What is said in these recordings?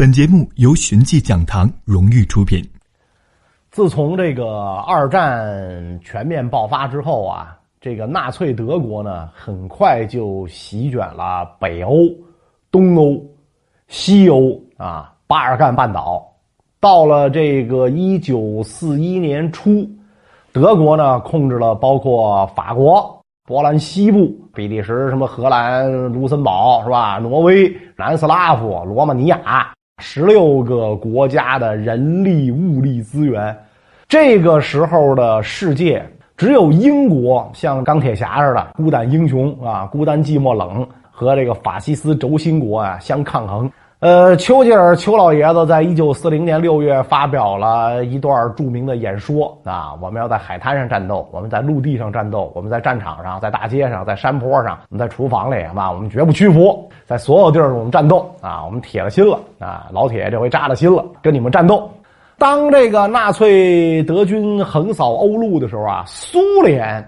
本节目由寻迹讲堂荣誉出品。自从这个二战全面爆发之后啊，这个纳粹德国呢，很快就席卷了北欧、东欧、西欧啊，巴尔干半岛。到了这个一九四一年初，德国呢控制了包括法国、波兰西部、比利时、什么荷兰、卢森堡是吧？挪威、南斯拉夫、罗马尼亚。十六个国家的人力物力资源，这个时候的世界只有英国像钢铁侠似的孤胆英雄啊，孤单寂寞冷，和这个法西斯轴心国啊相抗衡。呃，丘吉尔丘老爷子在一九四零年六月发表了一段著名的演说啊，我们要在海滩上战斗，我们在陆地上战斗，我们在战场上，在大街上，在山坡上，我们在厨房里，啊，我们绝不屈服，在所有地儿我们战斗啊，我们铁了心了啊，老铁这回扎了心了，跟你们战斗。当这个纳粹德军横扫欧陆的时候啊，苏联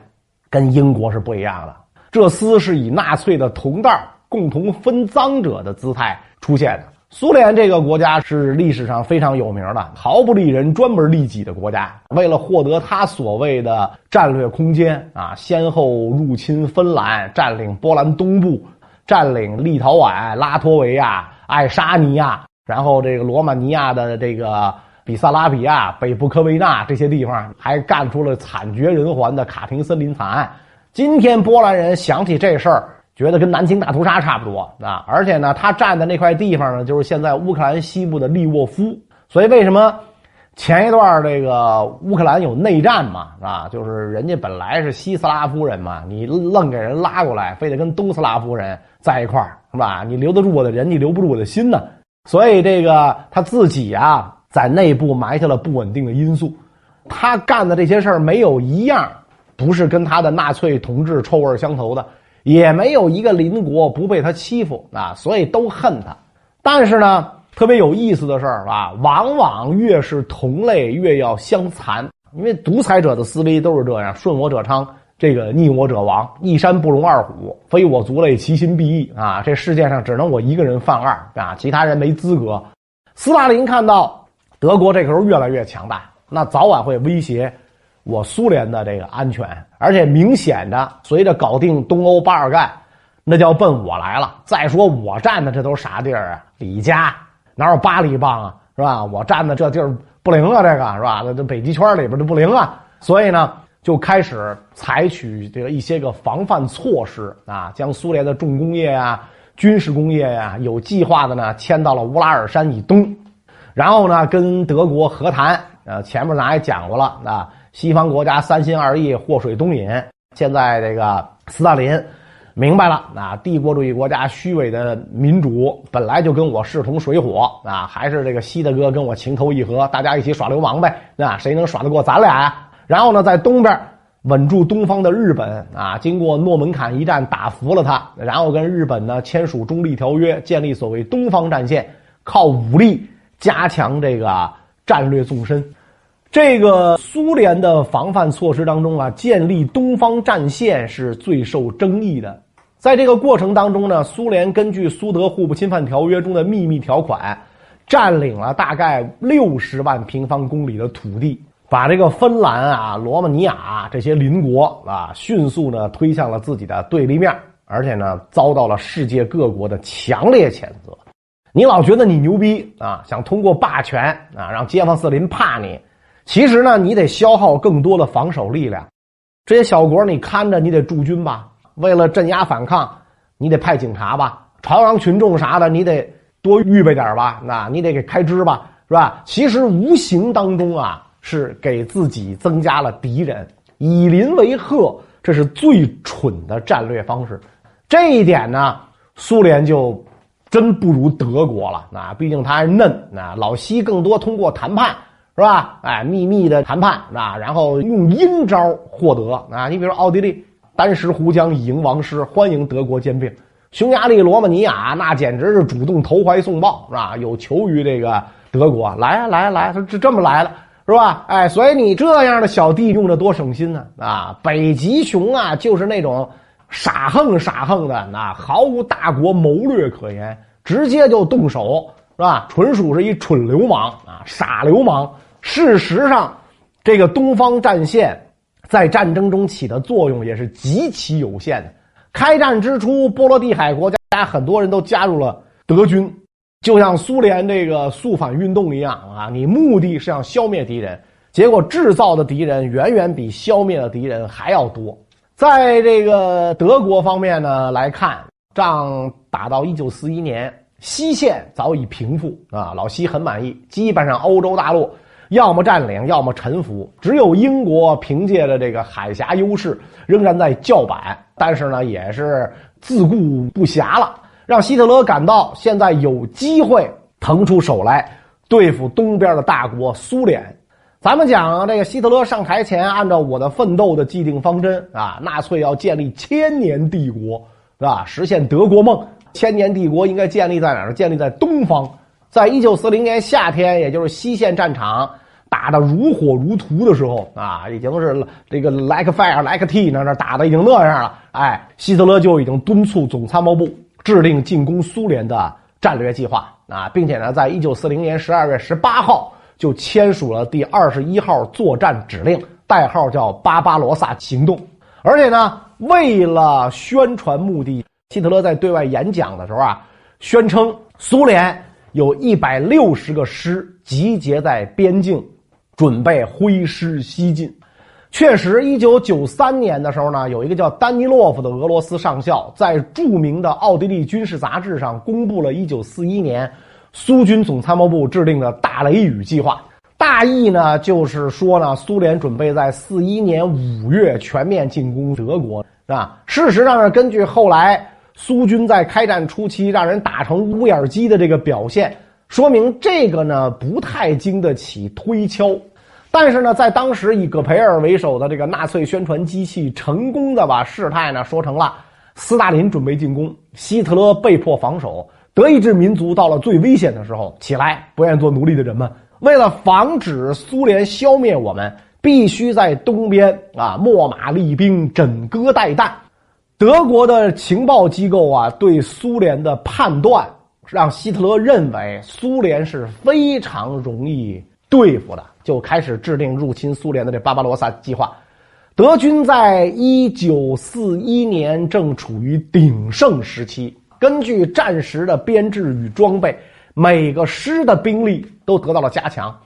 跟英国是不一样的，这厮是以纳粹的同伴共同分赃者的姿态。出现的苏联这个国家是历史上非常有名的，毫不利人、专门利己的国家。为了获得他所谓的战略空间啊，先后入侵芬兰，占领波兰东部，占领立陶宛、拉脱维亚、爱沙尼亚，然后这个罗马尼亚的这个比萨拉比亚、北部科维纳这些地方，还干出了惨绝人寰的卡廷森林惨案。今天波兰人想起这事儿。觉得跟南京大屠杀差不多啊！而且呢，他占的那块地方呢，就是现在乌克兰西部的利沃夫。所以为什么前一段这个乌克兰有内战嘛？啊，就是人家本来是西斯拉夫人嘛，你愣给人拉过来，非得跟东斯拉夫人在一块，是吧？你留得住我的人，你留不住我的心呢。所以这个他自己啊，在内部埋下了不稳定的因素。他干的这些事儿没有一样不是跟他的纳粹同志臭味相投的。也没有一个邻国不被他欺负啊，所以都恨他。但是呢，特别有意思的事儿啊，往往越是同类越要相残，因为独裁者的思维都是这样：顺我者昌，这个逆我者亡。一山不容二虎，非我族类，其心必异啊！这世界上只能我一个人犯二啊，其他人没资格。斯大林看到德国这时候越来越强大，那早晚会威胁。我苏联的这个安全，而且明显的，随着搞定东欧巴尔干，那叫奔我来了。再说我站的这都啥地儿啊？里加哪有巴黎棒啊？是吧？我站的这地儿不灵啊，这个是吧？那这北极圈里边就不灵啊。所以呢，就开始采取这个一些个防范措施啊，将苏联的重工业呀、军事工业呀，有计划的呢迁到了乌拉尔山以东，然后呢跟德国和谈。呃，前面咱也讲过了啊。西方国家三心二意，祸水东引。现在这个斯大林明白了，啊，帝国主义国家虚伪的民主本来就跟我势同水火啊，还是这个西大哥跟我情投意合，大家一起耍流氓呗，那谁能耍得过咱俩呀？然后呢，在东边稳住东方的日本啊，经过诺门坎一战打服了他，然后跟日本呢签署中立条约，建立所谓东方战线，靠武力加强这个战略纵深。这个苏联的防范措施当中啊，建立东方战线是最受争议的。在这个过程当中呢，苏联根据苏德互不侵犯条约中的秘密条款，占领了大概六十万平方公里的土地，把这个芬兰啊、罗马尼亚这些邻国啊，迅速呢推向了自己的对立面，而且呢，遭到了世界各国的强烈谴责。你老觉得你牛逼啊，想通过霸权啊，让街坊四邻怕你。其实呢，你得消耗更多的防守力量，这些小国你看着，你得驻军吧？为了镇压反抗，你得派警察吧？朝阳群众啥的，你得多预备点吧？那你得给开支吧？是吧？其实无形当中啊，是给自己增加了敌人，以邻为壑，这是最蠢的战略方式。这一点呢，苏联就真不如德国了。那毕竟他还嫩，那老西更多通过谈判。是吧？哎，秘密的谈判是吧，然后用阴招获得啊。你比如奥地利，单食胡浆以迎王师，欢迎德国兼并；匈牙利、罗马尼亚那简直是主动投怀送抱，是吧？有求于这个德国，来啊来啊来，他这这么来了，是吧？哎，所以你这样的小弟用着多省心呢啊！北极熊啊，就是那种傻横傻横的，那毫无大国谋略可言，直接就动手。是吧？纯属是一蠢流氓啊，傻流氓。事实上，这个东方战线在战争中起的作用也是极其有限的。开战之初，波罗的海国家很多人都加入了德军，就像苏联这个肃反运动一样啊，你目的是想消灭敌人，结果制造的敌人远远比消灭的敌人还要多。在这个德国方面呢来看，仗打到一九四一年。西线早已平复啊，老西很满意。基本上欧洲大陆要么占领，要么臣服。只有英国凭借着这个海峡优势，仍然在叫板，但是呢，也是自顾不暇了，让希特勒感到现在有机会腾出手来对付东边的大国苏联。咱们讲这个希特勒上台前，按照我的奋斗的既定方针啊，纳粹要建立千年帝国，是吧？实现德国梦。千年帝国应该建立在哪儿？建立在东方。在一九四零年夏天，也就是西线战场打得如火如荼的时候啊，已经是这个 like fire like tea 那那打的已经那样了。哎，希特勒就已经敦促总参谋部制定进攻苏联的战略计划啊，并且呢，在一九四零年十二月十八号就签署了第二十一号作战指令，代号叫巴巴罗萨行动。而且呢，为了宣传目的。希特勒在对外演讲的时候啊，宣称苏联有一百六十个师集结在边境，准备挥师西进。确实，一九九三年的时候呢，有一个叫丹尼洛夫的俄罗斯上校在著名的奥地利军事杂志上公布了一九四一年苏军总参谋部制定的大雷雨计划。大意呢，就是说呢，苏联准备在四一年五月全面进攻德国，是吧？事实上呢，根据后来。苏军在开战初期让人打成乌眼鸡的这个表现，说明这个呢不太经得起推敲。但是呢，在当时以戈培尔为首的这个纳粹宣传机器，成功的把事态呢说成了斯大林准备进攻，希特勒被迫防守。德意志民族到了最危险的时候，起来，不愿做奴隶的人们，为了防止苏联消灭我们，必须在东边啊秣马厉兵，枕戈待旦。德国的情报机构啊，对苏联的判断让希特勒认为苏联是非常容易对付的，就开始制定入侵苏联的这巴巴罗萨计划。德军在一九四一年正处于鼎盛时期，根据战时的编制与装备，每个师的兵力都得到了加强，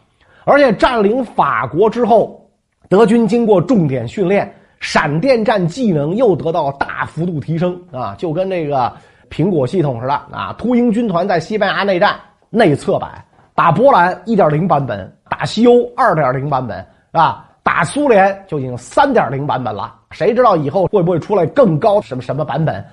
而且占领法国之后，德军经过重点训练。闪电战技能又得到大幅度提升啊，就跟这个苹果系统似的啊。秃鹰军团在西班牙内战内测版打波兰一点零版本，打西欧二点零版本啊，打苏联就已经三点零版本了。谁知道以后会不会出来更高什么什么版本？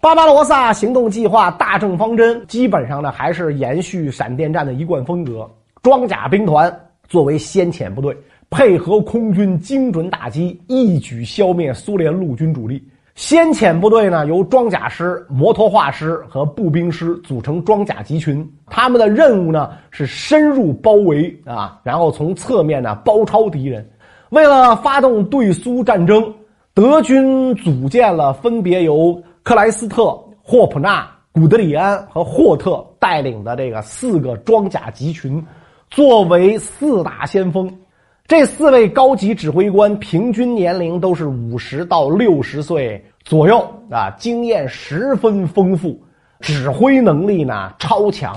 巴巴罗萨行动计划大政方针基本上呢还是延续闪电战的一贯风格，装甲兵团作为先遣部队。配合空军精准打击，一举消灭苏联陆军主力。先遣部队呢，由装甲师、摩托化师和步兵师组成装甲集群。他们的任务呢是深入包围啊，然后从侧面呢包抄敌人。为了发动对苏战争，德军组建了分别由克莱斯特、霍普纳、古德里安和霍特带领的这个四个装甲集群，作为四大先锋。这四位高级指挥官平均年龄都是五十到六十岁左右啊，经验十分丰富，指挥能力呢超强，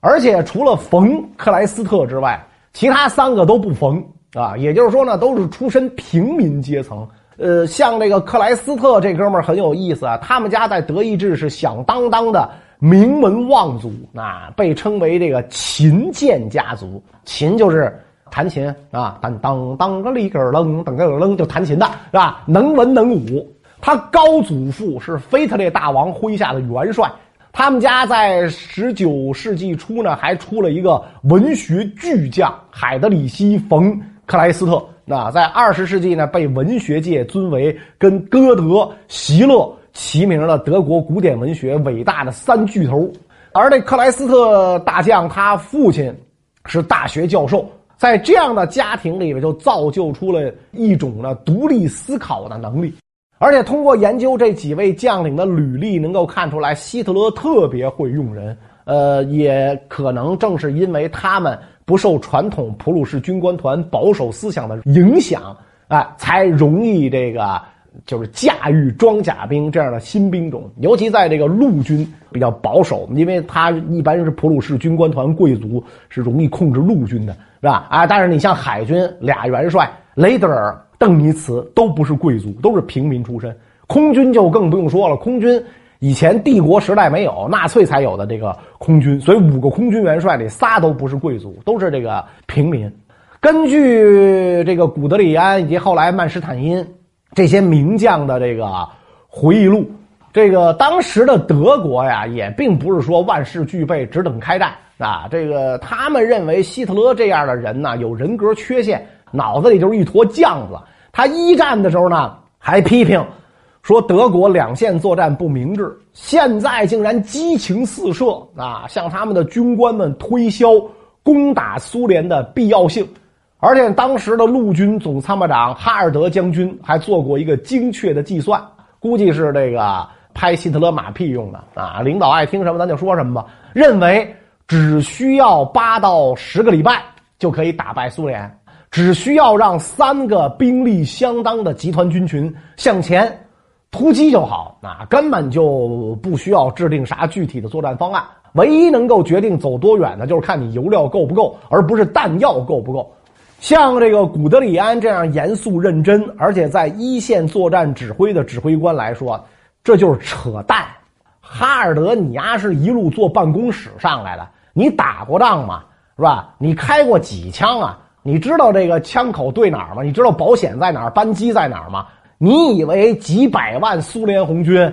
而且除了冯克莱斯特之外，其他三个都不冯啊，也就是说呢，都是出身平民阶层。呃，像这个克莱斯特这哥们儿很有意思啊，他们家在德意志是响当当的名门望族啊，被称为这个秦剑家族，秦就是。弹琴啊，当当当个里个楞，当个楞就弹琴的是吧？能文能武。他高祖父是腓特烈大王麾下的元帅。他们家在十九世纪初呢，还出了一个文学巨匠海德里希·冯·克莱斯特。那在二十世纪呢，被文学界尊为跟歌德、席勒齐名的德国古典文学伟大的三巨头。而这克莱斯特大将，他父亲是大学教授。在这样的家庭里面，就造就出了一种呢独立思考的能力，而且通过研究这几位将领的履历，能够看出来希特勒特别会用人。呃，也可能正是因为他们不受传统普鲁士军官团保守思想的影响，哎，才容易这个就是驾驭装甲兵这样的新兵种。尤其在这个陆军比较保守，因为他一般是普鲁士军官团贵族是容易控制陆军的，是吧？啊，但是你像海军俩元帅雷德尔、邓尼茨都不是贵族，都是平民出身。空军就更不用说了，空军。以前帝国时代没有，纳粹才有的这个空军，所以五个空军元帅里仨都不是贵族，都是这个平民。根据这个古德里安以及后来曼施坦因这些名将的这个回忆录，这个当时的德国呀，也并不是说万事俱备，只等开战啊。这个他们认为希特勒这样的人呢，有人格缺陷，脑子里就是一坨酱子。他一战的时候呢，还批评。说德国两线作战不明智，现在竟然激情四射啊！向他们的军官们推销攻打苏联的必要性，而且当时的陆军总参谋长哈尔德将军还做过一个精确的计算，估计是这个拍希特勒马屁用的啊！领导爱听什么咱就说什么吧，认为只需要八到十个礼拜就可以打败苏联，只需要让三个兵力相当的集团军群向前。突击就好，那根本就不需要制定啥具体的作战方案。唯一能够决定走多远的，就是看你油料够不够，而不是弹药够不够。像这个古德里安这样严肃认真，而且在一线作战指挥的指挥官来说，这就是扯淡。哈尔德，你丫是一路坐办公室上来的，你打过仗吗？是吧？你开过几枪啊？你知道这个枪口对哪儿吗？你知道保险在哪儿，扳机在哪儿吗？你以为几百万苏联红军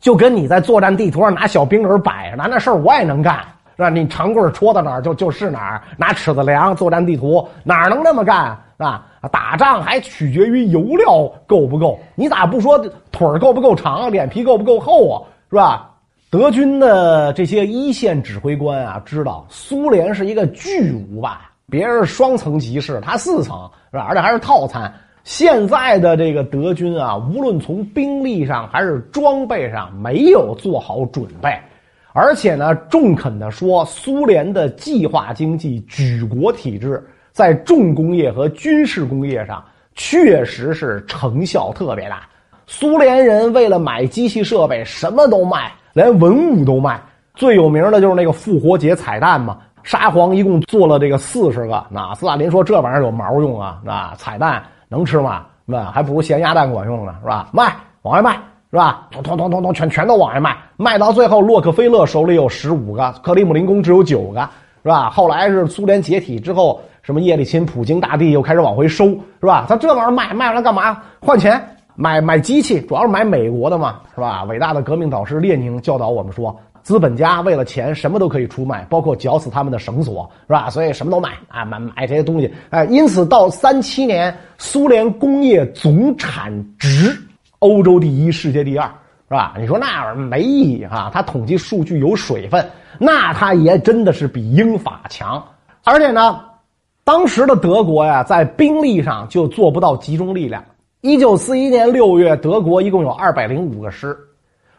就跟你在作战地图上拿小兵人摆着呢？那事儿我也能干，是吧？你长棍戳到哪儿就就是哪儿，拿尺子量作战地图哪能那么干啊？打仗还取决于油料够不够，你咋不说腿够不够长，脸皮够不够厚啊？是吧？德军的这些一线指挥官啊，知道苏联是一个巨无霸，别人双层集市，他四层是吧？而且还是套餐。现在的这个德军啊，无论从兵力上还是装备上，没有做好准备，而且呢，中肯的说，苏联的计划经济举国体制在重工业和军事工业上确实是成效特别大。苏联人为了买机器设备，什么都卖，连文物都卖。最有名的就是那个复活节彩蛋嘛，沙皇一共做了这个四十个。那斯大林说这玩意儿有毛用啊？那彩蛋。能吃吗？那还不如咸鸭蛋管用呢，是吧？卖，往外卖，是吧？通通通通通，全全都往外卖，卖到最后，洛克菲勒手里有十五个，克里姆林宫只有九个，是吧？后来是苏联解体之后，什么叶利钦、普京大帝又开始往回收，是吧？他这玩意儿卖卖完了干嘛？换钱买买机器，主要是买美国的嘛，是吧？伟大的革命导师列宁教导我们说。资本家为了钱，什么都可以出卖，包括绞死他们的绳索，是吧？所以什么都买啊，买买这些东西，哎，因此到三七年，苏联工业总产值欧洲第一，世界第二，是吧？你说那玩意儿没意义哈，他统计数据有水分，那他也真的是比英法强，而且呢，当时的德国呀，在兵力上就做不到集中力量。一九四一年六月，德国一共有二百零五个师。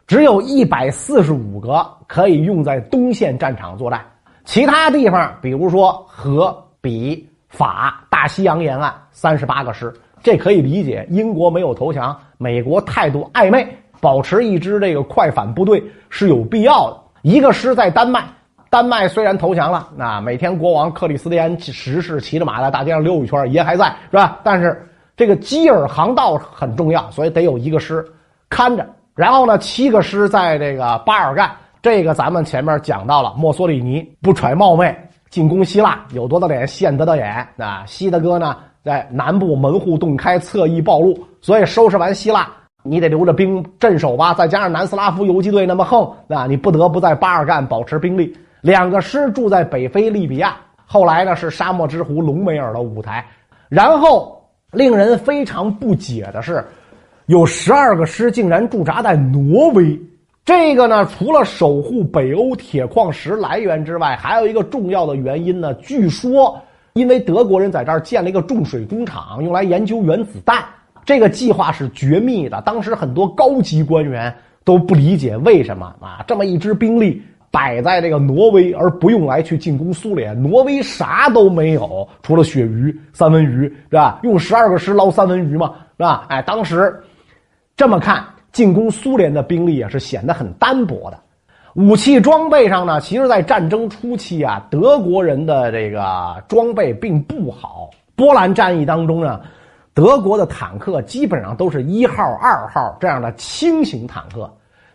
只有一百四十五个可以用在东线战场作战，其他地方，比如说荷、比、法、大西洋沿岸，三十八个师。这可以理解，英国没有投降，美国态度暧昧，保持一支这个快反部队是有必要的。一个师在丹麦，丹麦虽然投降了，那每天国王克里斯蒂安十世骑着马在大街上溜一圈，爷还在，是吧？但是这个基尔航道很重要，所以得有一个师看着。然后呢，七个师在这个巴尔干，这个咱们前面讲到了，墨索里尼不揣冒昧进攻希腊，有多大脸现得的眼啊！西德哥呢，在南部门户洞开，侧翼暴露，所以收拾完希腊，你得留着兵镇守吧。再加上南斯拉夫游击队那么横，那你不得不在巴尔干保持兵力。两个师住在北非利比亚，后来呢是沙漠之狐隆美尔的舞台。然后令人非常不解的是。有十二个师竟然驻扎在挪威，这个呢，除了守护北欧铁矿石来源之外，还有一个重要的原因呢。据说，因为德国人在这儿建了一个重水工厂，用来研究原子弹。这个计划是绝密的，当时很多高级官员都不理解为什么啊，这么一支兵力摆在这个挪威，而不用来去进攻苏联。挪威啥都没有，除了鳕鱼、三文鱼，是吧？用十二个师捞三文鱼嘛，是吧？哎，当时这么看，进攻苏联的兵力啊是显得很单薄的。武器装备上呢，其实，在战争初期啊，德国人的这个装备并不好。波兰战役当中呢，德国的坦克基本上都是一号、二号这样的轻型坦克。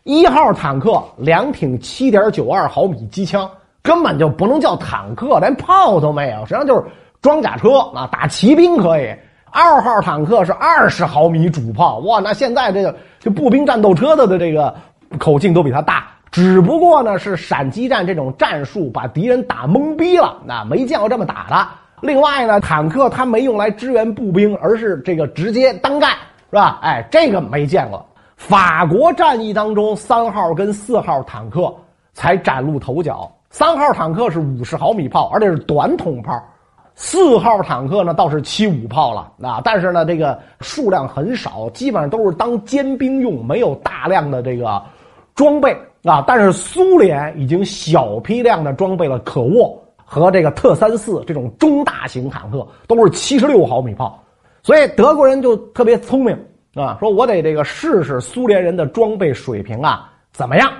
一号坦克两挺七点九二毫米机枪，根本就不能叫坦克，连炮都没有，实际上就是装甲车啊，打骑兵可以。二号坦克是二十毫米主炮，哇，那现在这个这步兵战斗车的的这个口径都比它大。只不过呢，是闪击战这种战术把敌人打懵逼了，那没见过这么打的。另外呢，坦克它没用来支援步兵，而是这个直接单干，是吧？哎，这个没见过。法国战役当中，三号跟四号坦克才崭露头角。三号坦克是五十毫米炮，而且是短筒炮；四号坦克呢，倒是七五炮了啊。但是呢，这个数量很少，基本上都是当尖兵用，没有大量的这个装备。啊！但是苏联已经小批量的装备了可沃和这个特三四这种中大型坦克，都是七十六毫米炮，所以德国人就特别聪明啊，说我得这个试试苏联人的装备水平啊怎么样。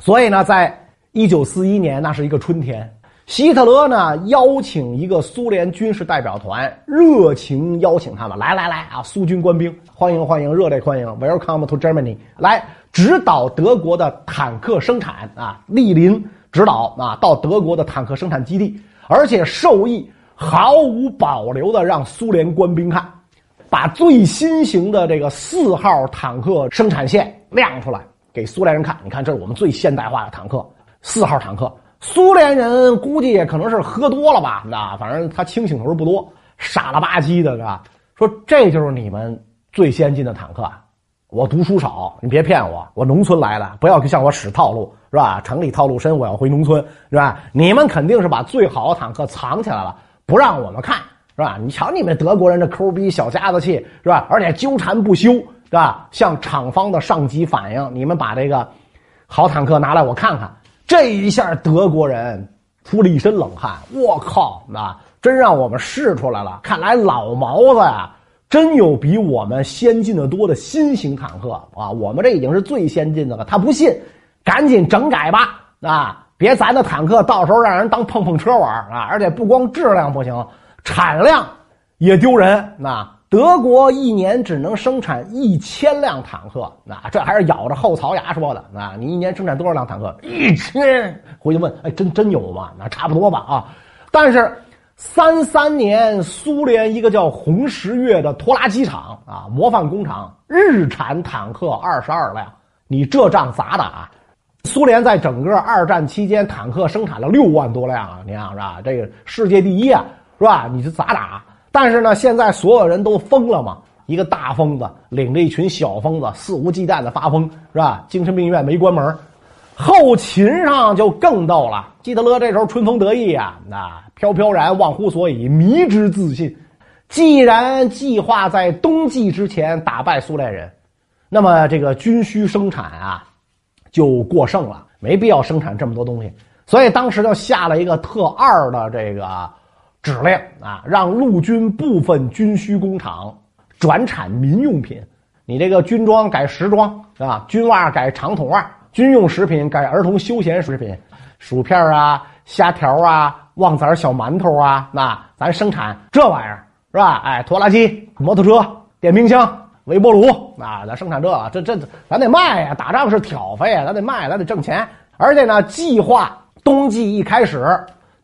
所以呢，在一九四一年，那是一个春天，希特勒呢邀请一个苏联军事代表团，热情邀请他们来来来啊，苏军官兵欢迎欢迎，热烈欢迎，Welcome to Germany，来。指导德国的坦克生产啊，莅临指导啊，到德国的坦克生产基地，而且授意毫无保留的让苏联官兵看，把最新型的这个四号坦克生产线亮出来给苏联人看。你看，这是我们最现代化的坦克，四号坦克。苏联人估计也可能是喝多了吧，那反正他清醒头不多，傻了吧唧的，是吧？说这就是你们最先进的坦克。我读书少，你别骗我。我农村来的，不要向我使套路，是吧？城里套路深，我要回农村，是吧？你们肯定是把最好的坦克藏起来了，不让我们看，是吧？你瞧你们德国人这抠逼小家子气，是吧？而且纠缠不休，是吧？向厂方的上级反映，你们把这个好坦克拿来我看看。这一下德国人出了一身冷汗，我靠，那真让我们试出来了。看来老毛子呀。真有比我们先进的多的新型坦克啊！我们这已经是最先进的了。他不信，赶紧整改吧啊！别咱的坦克到时候让人当碰碰车玩啊！而且不光质量不行，产量也丢人。那德国一年只能生产一千辆坦克，那这还是咬着后槽牙说的啊！你一年生产多少辆坦克？一千。回去问，哎，真真有吗？那差不多吧啊！但是。三三年，苏联一个叫红十月的拖拉机厂啊，模范工厂，日产坦克二十二辆。你这仗咋打？苏联在整个二战期间，坦克生产了六万多辆啊！你想是吧？这个世界第一啊，是吧？你这咋打？但是呢，现在所有人都疯了嘛。一个大疯子领着一群小疯子，肆无忌惮的发疯，是吧？精神病院没关门。后勤上就更逗了，希特勒这时候春风得意啊，那飘飘然忘乎所以，迷之自信。既然计划在冬季之前打败苏联人，那么这个军需生产啊就过剩了，没必要生产这么多东西。所以当时就下了一个特二的这个指令啊，让陆军部分军需工厂转产民用品，你这个军装改时装啊，军袜改长筒袜。军用食品改儿童休闲食品，薯片啊、虾条啊、旺仔小馒头啊，那咱生产这玩意儿是吧？哎，拖拉机、摩托车、电冰箱、微波炉啊，咱生产这，这这咱得卖呀！打仗是挑费啊，咱得卖，咱得挣钱。而且呢，计划冬季一开始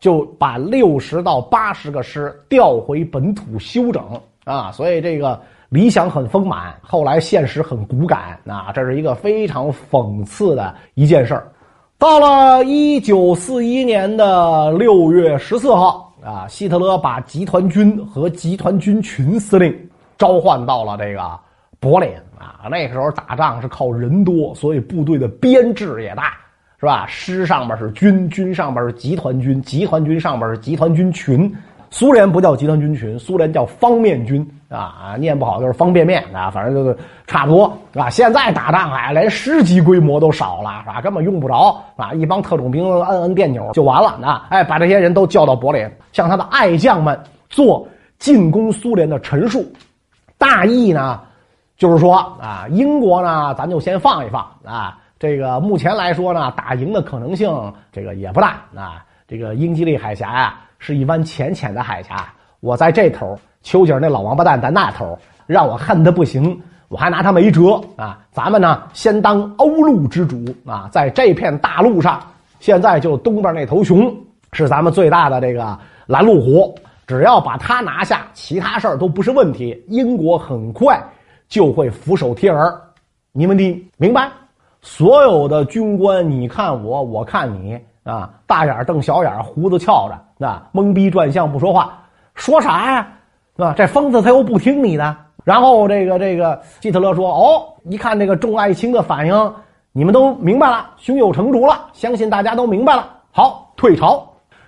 就把六十到八十个师调回本土休整啊，所以这个。理想很丰满，后来现实很骨感，啊，这是一个非常讽刺的一件事儿。到了一九四一年的六月十四号，啊，希特勒把集团军和集团军群司令召唤到了这个柏林，啊，那个时候打仗是靠人多，所以部队的编制也大，是吧？师上边是军，军上边是集团军，集团军上边是集团军群。苏联不叫集团军群，苏联叫方面军啊，念不好就是方便面啊，反正就是差不多啊。现在打仗啊，连师级规模都少了，是吧？根本用不着啊，一帮特种兵摁摁电钮就完了啊！哎，把这些人都叫到柏林，向他的爱将们做进攻苏联的陈述，大意呢？就是说啊，英国呢，咱就先放一放啊。这个目前来说呢，打赢的可能性这个也不大啊。这个英吉利海峡呀，是一湾浅浅的海峡。我在这头，丘吉尔那老王八蛋在那头，让我恨得不行，我还拿他没辙啊。咱们呢，先当欧陆之主啊，在这片大陆上，现在就东边那头熊是咱们最大的这个拦路虎，只要把它拿下，其他事儿都不是问题。英国很快。就会俯首帖耳，你们的明白？所有的军官，你看我，我看你啊，大眼瞪小眼，胡子翘着，啊，懵逼转向不说话，说啥呀？是吧？这疯子他又不听你的。然后这个这个希特勒说：“哦，一看这个众爱卿的反应，你们都明白了，胸有成竹了，相信大家都明白了。好，退朝。”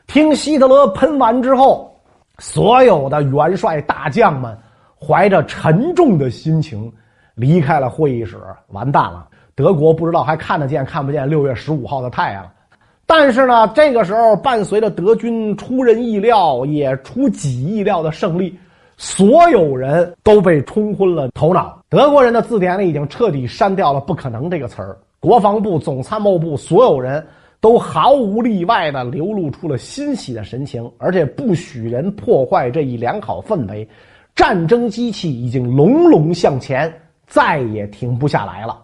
听希特勒喷完之后，所有的元帅大将们。怀着沉重的心情离开了会议室，完蛋了！德国不知道还看得见看不见六月十五号的太阳。但是呢，这个时候伴随着德军出人意料也出己意料的胜利，所有人都被冲昏了头脑。德国人的字典里已经彻底删掉了“不可能”这个词儿。国防部、总参谋部所有人都毫无例外的流露出了欣喜的神情，而且不许人破坏这一良好氛围。战争机器已经隆隆向前，再也停不下来了。